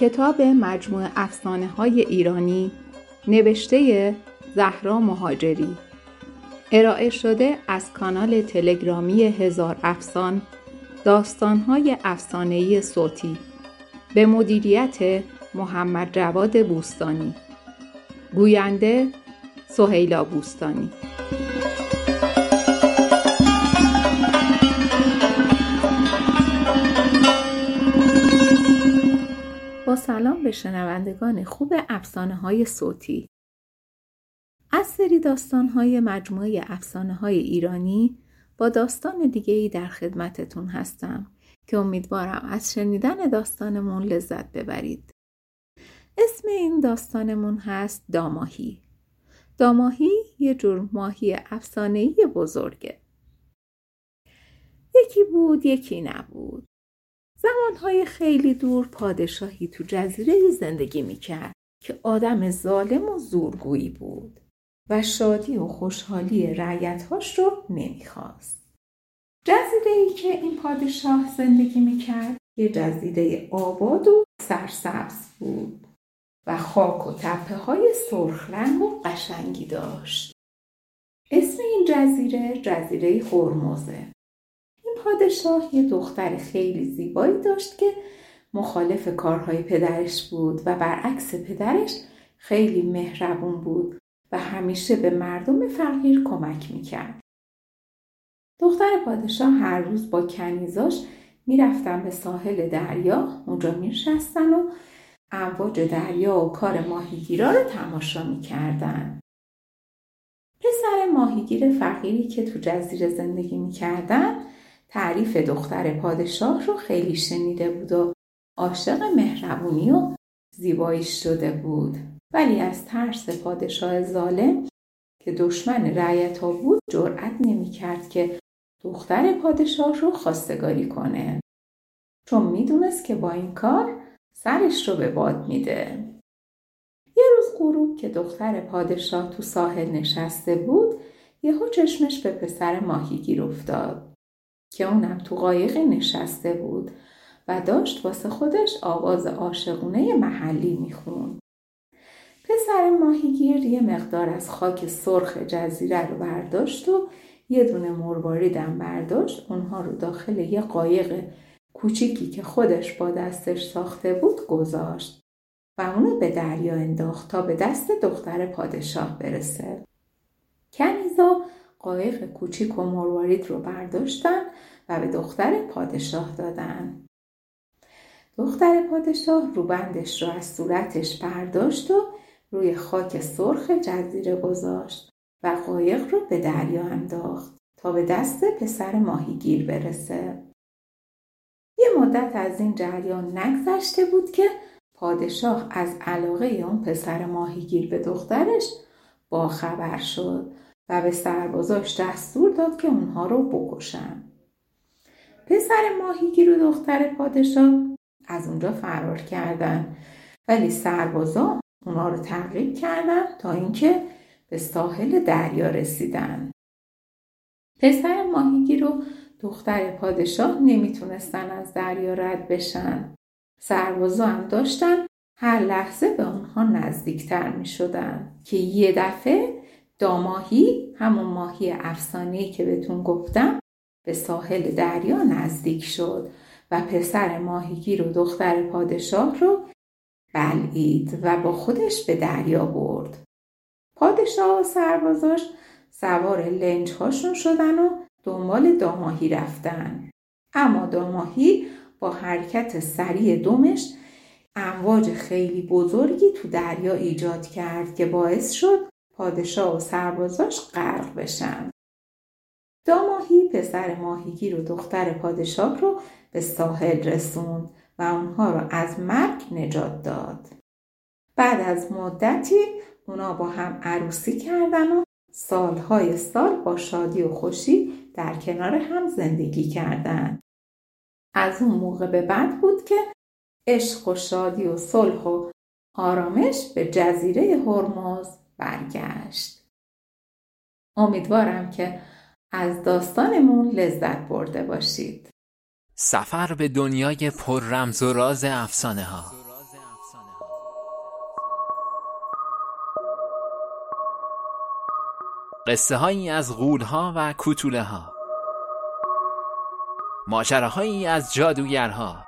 کتاب مجموع افسانه های ایرانی نوشته زهرا مهاجری. ارائه شده از کانال تلگرامی هزار افسان داستانهای افسانهای صوتی. به مدیریت محمد جواد بوستانی. گوینده سهیلا بوستانی. با سلام به شنوندگان خوب افسانه های صوتی از سری داستان های مجموعه افسانه های ایرانی با داستان دیگه ای در خدمتتون هستم که امیدوارم از شنیدن داستانمون لذت ببرید. اسم این داستانمون هست داماهی. داماهی یه جور ماهی افسانه‌ای بزرگه. یکی بود یکی نبود. زمانهای خیلی دور پادشاهی تو جزیره زندگی می‌کرد که آدم ظالم و زورگویی بود و شادی و خوشحالی رعیتهاش رو نمی‌خواست. جزیره ای که این پادشاه زندگی می‌کرد یه جزیره آباد و سرسبز بود و خاک و تپه های سرخ رنگ و قشنگی داشت. اسم این جزیره جزیره هرمزه. پادشاه یه دختر خیلی زیبایی داشت که مخالف کارهای پدرش بود و برعکس پدرش خیلی مهربون بود و همیشه به مردم فقیر کمک می‌کرد. دختر پادشاه هر روز با کنیزاش می‌رفتن به ساحل دریا اونجا میشستن و امواج دریا و کار ماهیگیرا رو تماشا می‌کردن. پسر ماهیگیر فقیری که تو جزیره زندگی می‌کردن تعریف دختر پادشاه رو خیلی شنیده بود و عاشق مهربونی و زیبایی شده بود. ولی از ترس پادشاه ظالم که دشمن رعیت ها بود جرأت نمی کرد که دختر پادشاه رو خواستگاری کنه. چون می‌دونست که با این کار سرش رو به باد میده. یه روز غروب که دختر پادشاه تو ساحل نشسته بود یهو چشمش به پسر ماهیگیر افتاد. که اونم تو قایقی نشسته بود و داشت واسه خودش آواز عاشقونه محلی می‌خوند. پسر ماهیگیر یه مقدار از خاک سرخ جزیره رو برداشت و یه دونه مرواریدم برداشت اونها رو داخل یه قایق کوچیکی که خودش با دستش ساخته بود گذاشت و اونو به دریا انداخت تا به دست دختر پادشاه برسه. کنیزا قایق کوچیک و مروارید رو برداشتن و به دختر پادشاه دادن. دختر پادشاه روبندش رو از صورتش برداشت و روی خاک سرخ جزیره گذاشت و قایق رو به دریا انداخت تا به دست پسر ماهیگیر برسه. یه مدت از این جریان نگذشته بود که پادشاه از علاقه اون پسر ماهیگیر به دخترش باخبر شد و به سربازاش دستور داد که اونها رو بکشن. پسر ماهیگیر و دختر پادشاه از اونجا فرار کردن ولی سربازا اونا رو تعقیب کردن تا اینکه به ساحل دریا رسیدن. پسر ماهیگیر و دختر پادشاه نمی‌تونستن از دریا رد بشن. سربازا هم داشتن هر لحظه به اونها نزدیکتر می شدن که یه دفعه داماهی همون ماهی افسانه‌ای که بهتون گفتم به ساحل دریا نزدیک شد و پسر ماهیگیر و دختر پادشاه رو بلعید و با خودش به دریا برد. پادشاه و سربازاش سوار لنج هاشون شدن و دنبال داماهی رفتن. اما داماهی با حرکت سریع دومش امواج خیلی بزرگی تو دریا ایجاد کرد که باعث شد پادشاه و سربازاش غرق بشن. داماهی پسر ماهیگیر و دختر پادشاه رو به ساحل رسوند و اونها رو از مرگ نجات داد. بعد از مدتی اونا با هم عروسی کردن و سالهای سال با شادی و خوشی در کنار هم زندگی کردند. از اون موقع به بعد بود که عشق و شادی و صلح و آرامش به جزیره هرمز برگشت. امیدوارم که از داستانمون لذت برده باشید. سفر به دنیای پر رمز و راز افسانه ها قصه هایی از غول ها و کوتوله ها ماجراهایی از جادوگرها.